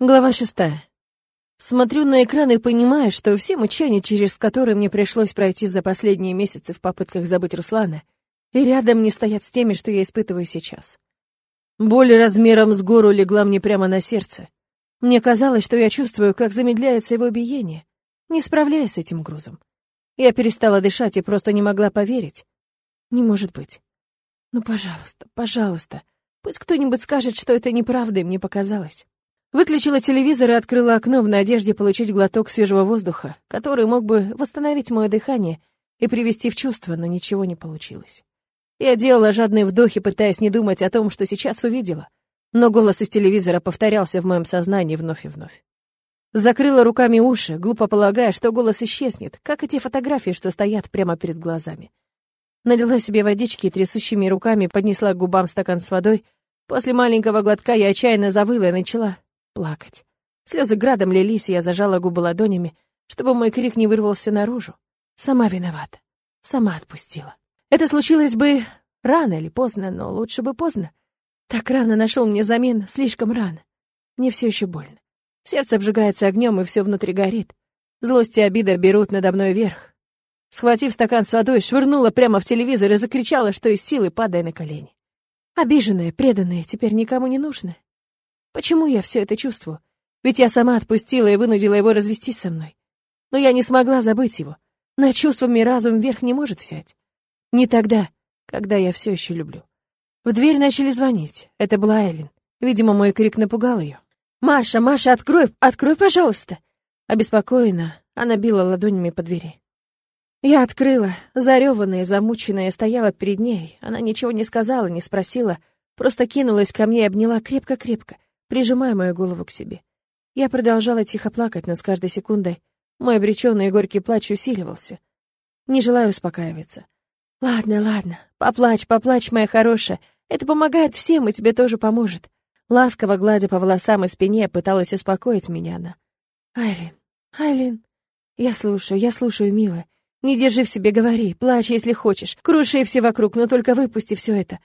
Глава шестая. Смотрю на экран и понимаю, что все мучения, через которые мне пришлось пройти за последние месяцы в попытках забыть Руслана, и рядом не стоят с теми, что я испытываю сейчас. Боль размером с гору легла мне прямо на сердце. Мне казалось, что я чувствую, как замедляется его биение, не справляясь с этим грузом. Я перестала дышать и просто не могла поверить. Не может быть. Ну, пожалуйста, пожалуйста, пусть кто-нибудь скажет, что это неправда, и мне показалось. Выключила телевизор и открыла окно в надежде получить глоток свежего воздуха, который мог бы восстановить мое дыхание и привести в чувство, но ничего не получилось. Я делала жадные вдохи, пытаясь не думать о том, что сейчас увидела, но голос из телевизора повторялся в моем сознании вновь и вновь. Закрыла руками уши, глупо полагая, что голос исчезнет, как и те фотографии, что стоят прямо перед глазами. Налила себе водички и трясущими руками поднесла к губам стакан с водой. После маленького глотка я отчаянно завыла и начала плакать. Слезы градом лились, и я зажала губы ладонями, чтобы мой крик не вырвался наружу. Сама виновата. Сама отпустила. Это случилось бы рано или поздно, но лучше бы поздно. Так рано нашел мне замену, слишком рано. Мне все еще больно. Сердце обжигается огнем, и все внутри горит. Злость и обида берут надо мной верх. Схватив стакан с водой, швырнула прямо в телевизор и закричала, что из силы падая на колени. Обиженная, преданная, теперь никому не нужная. Почему я все это чувствую? Ведь я сама отпустила и вынудила его развестись со мной. Но я не смогла забыть его. На чувствами разум вверх не может взять. Не тогда, когда я все еще люблю. В дверь начали звонить. Это была Эллен. Видимо, мой крик напугал ее. «Маша, Маша, открой, открой, пожалуйста!» Обеспокоена, она била ладонями по двери. Я открыла, зареванная, замученная, стояла перед ней. Она ничего не сказала, не спросила, просто кинулась ко мне и обняла крепко-крепко прижимая мою голову к себе. Я продолжала тихо плакать, но с каждой секундой мой обреченный и горький плач усиливался. Не желаю успокаиваться. «Ладно, ладно, поплачь, поплачь, моя хорошая. Это помогает всем, и тебе тоже поможет». Ласково гладя по волосам и спине, пыталась успокоить меня она. «Айлин, Айлин, я слушаю, я слушаю, милая. Не держи в себе, говори, плачь, если хочешь, круши все вокруг, но только выпусти все это.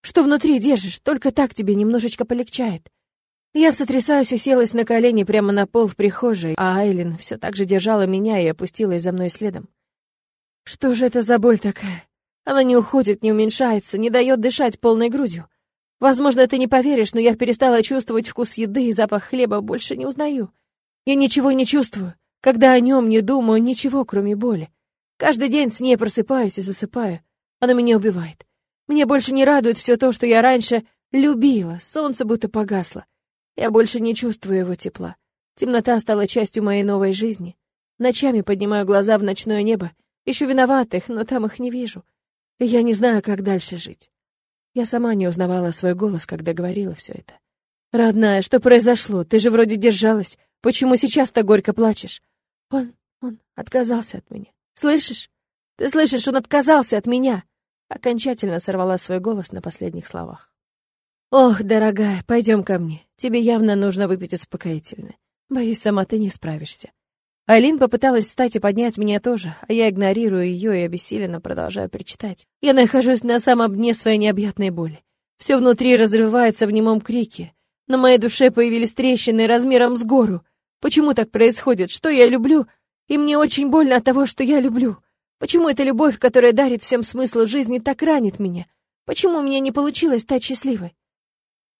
Что внутри держишь, только так тебе немножечко полегчает. Я, сотрясаясь, уселась на колени прямо на пол в прихожей, а Айлин все так же держала меня и опустилась за мной следом. Что же это за боль такая? Она не уходит, не уменьшается, не дает дышать полной грудью. Возможно, ты не поверишь, но я перестала чувствовать вкус еды и запах хлеба больше не узнаю. Я ничего не чувствую. Когда о нем не думаю, ничего, кроме боли. Каждый день с ней просыпаюсь и засыпаю. Она меня убивает. Мне больше не радует все то, что я раньше любила. Солнце будто погасло. Я больше не чувствую его тепла. Темнота стала частью моей новой жизни. Ночами поднимаю глаза в ночное небо, ищу виноватых, но там их не вижу. И я не знаю, как дальше жить. Я сама не узнавала свой голос, когда говорила все это. «Родная, что произошло? Ты же вроде держалась. Почему сейчас так горько плачешь?» «Он... он отказался от меня. Слышишь? Ты слышишь, он отказался от меня!» Окончательно сорвала свой голос на последних словах. «Ох, дорогая, пойдем ко мне. Тебе явно нужно выпить успокоительное. Боюсь, сама ты не справишься». Алин попыталась встать и поднять меня тоже, а я игнорирую ее и обессиленно продолжаю причитать. Я нахожусь на самом дне своей необъятной боли. Все внутри разрывается в немом крике. На моей душе появились трещины размером с гору. Почему так происходит? Что я люблю? И мне очень больно от того, что я люблю. Почему эта любовь, которая дарит всем смысл жизни, так ранит меня? Почему мне не получилось стать счастливой?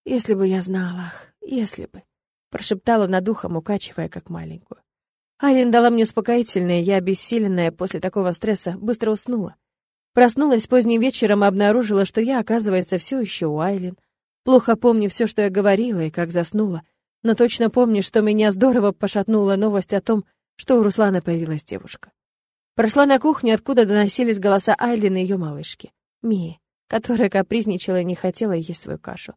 «Если бы я знала, ах, если бы», — прошептала над ухом, укачивая как маленькую. Айлин дала мне успокоительное, я, обессиленная после такого стресса, быстро уснула. Проснулась поздним вечером и обнаружила, что я, оказывается, все еще у Айлин. Плохо помню все, что я говорила и как заснула, но точно помню, что меня здорово пошатнула новость о том, что у Руслана появилась девушка. Прошла на кухню, откуда доносились голоса Айлин и ее малышки, Мии, которая капризничала и не хотела есть свою кашу.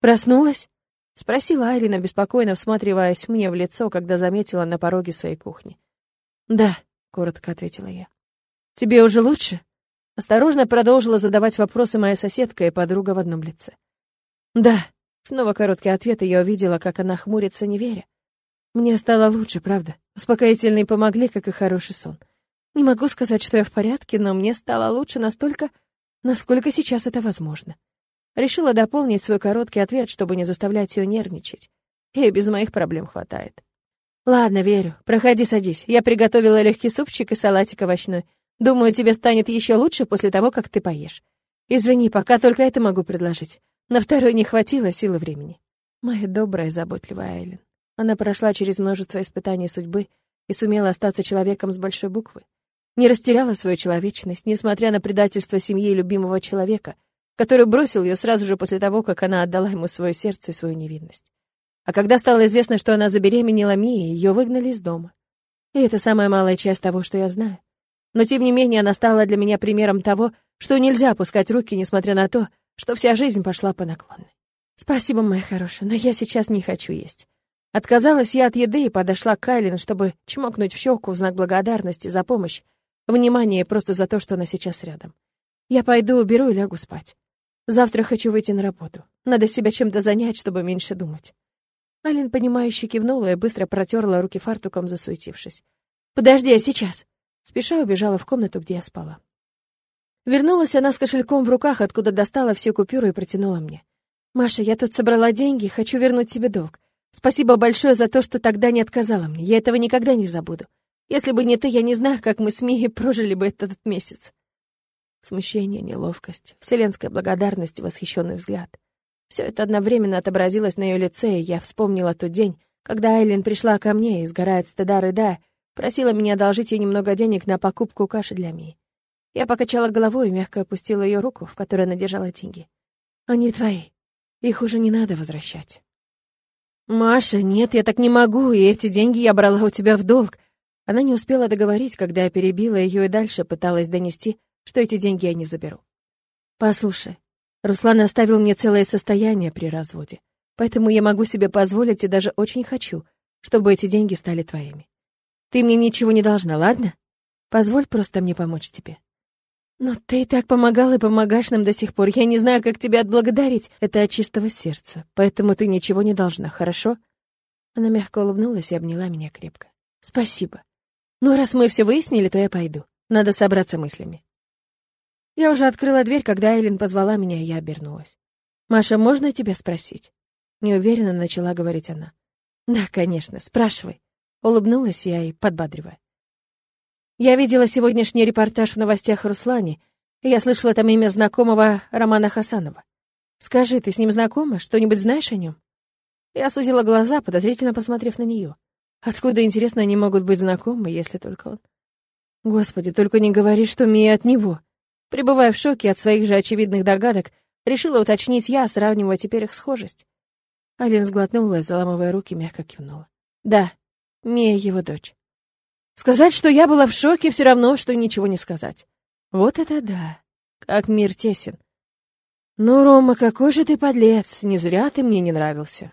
«Проснулась?» — спросила Айрина, беспокойно всматриваясь мне в лицо, когда заметила на пороге своей кухни. «Да», — коротко ответила я. «Тебе уже лучше?» Осторожно продолжила задавать вопросы моя соседка и подруга в одном лице. «Да», — снова короткий ответ, и я увидела, как она хмурится, не веря. «Мне стало лучше, правда. Успокоительные помогли, как и хороший сон. Не могу сказать, что я в порядке, но мне стало лучше настолько, насколько сейчас это возможно. Решила дополнить свой короткий ответ, чтобы не заставлять ее нервничать. И без моих проблем хватает. Ладно, верю. Проходи, садись. Я приготовила легкий супчик и салатик овощной. Думаю, тебе станет еще лучше после того, как ты поешь. Извини, пока только это могу предложить. На второй не хватило силы времени. Моя добрая, заботливая Айлин. Она прошла через множество испытаний судьбы и сумела остаться человеком с большой буквы. Не растеряла свою человечность, несмотря на предательство семьи и любимого человека, который бросил ее сразу же после того, как она отдала ему свое сердце и свою невинность. А когда стало известно, что она забеременела Мией, ее выгнали из дома. И это самая малая часть того, что я знаю. Но, тем не менее, она стала для меня примером того, что нельзя опускать руки, несмотря на то, что вся жизнь пошла по наклонной. Спасибо, моя хорошая, но я сейчас не хочу есть. Отказалась я от еды и подошла к Кайлин, чтобы чмокнуть в щеку в знак благодарности за помощь, внимание просто за то, что она сейчас рядом. Я пойду, уберу и лягу спать. Завтра хочу выйти на работу. Надо себя чем-то занять, чтобы меньше думать. Алин, понимающе кивнула и быстро протерла руки фартуком, засуетившись. «Подожди, я сейчас!» Спеша убежала в комнату, где я спала. Вернулась она с кошельком в руках, откуда достала все купюры и протянула мне. «Маша, я тут собрала деньги, хочу вернуть тебе долг. Спасибо большое за то, что тогда не отказала мне. Я этого никогда не забуду. Если бы не ты, я не знаю, как мы с Мией прожили бы этот месяц». Смущение, неловкость, вселенская благодарность и восхищенный взгляд. Все это одновременно отобразилось на ее лице, и я вспомнила тот день, когда Айлин пришла ко мне и, сгорает стыда рыдая, просила меня одолжить ей немного денег на покупку каши для Мии. Я покачала головой и мягко опустила ее руку, в которой она держала деньги. «Они твои. Их уже не надо возвращать». «Маша, нет, я так не могу, и эти деньги я брала у тебя в долг». Она не успела договорить, когда я перебила ее и дальше пыталась донести, что эти деньги я не заберу. «Послушай, Руслан оставил мне целое состояние при разводе, поэтому я могу себе позволить и даже очень хочу, чтобы эти деньги стали твоими. Ты мне ничего не должна, ладно? Позволь просто мне помочь тебе». «Но ты и так помогал и помогаешь нам до сих пор. Я не знаю, как тебя отблагодарить. Это от чистого сердца. Поэтому ты ничего не должна, хорошо?» Она мягко улыбнулась и обняла меня крепко. «Спасибо. Ну, раз мы все выяснили, то я пойду. Надо собраться мыслями». Я уже открыла дверь, когда Эйлин позвала меня, и я обернулась. «Маша, можно тебя спросить?» Неуверенно начала говорить она. «Да, конечно, спрашивай». Улыбнулась я и подбадривая. Я видела сегодняшний репортаж в новостях о Руслане, и я слышала там имя знакомого Романа Хасанова. Скажи, ты с ним знакома? Что-нибудь знаешь о нем? Я сузила глаза, подозрительно посмотрев на нее. Откуда, интересно, они могут быть знакомы, если только он? Господи, только не говори, что Мия от него. Пребывая в шоке от своих же очевидных догадок, решила уточнить я, сравнивая теперь их схожесть. Алин сглотнула и, заламывая руки, мягко кивнула. Да, Мия его дочь. Сказать, что я была в шоке, все равно, что ничего не сказать. Вот это да, как мир тесен. Ну, Рома, какой же ты подлец, не зря ты мне не нравился.